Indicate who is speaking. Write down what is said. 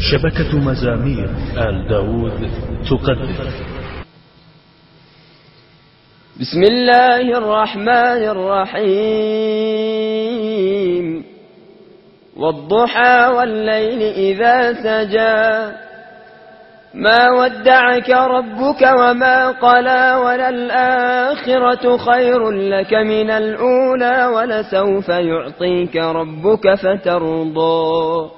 Speaker 1: شبكة مزامير آل داود تقدم.
Speaker 2: بسم الله الرحمن الرحيم. والضحى والليل إذا سجى. ما ودعك ربك وما قلا وللآخرة خير لك من الأولى ولسوف يعطيك ربك فترضى.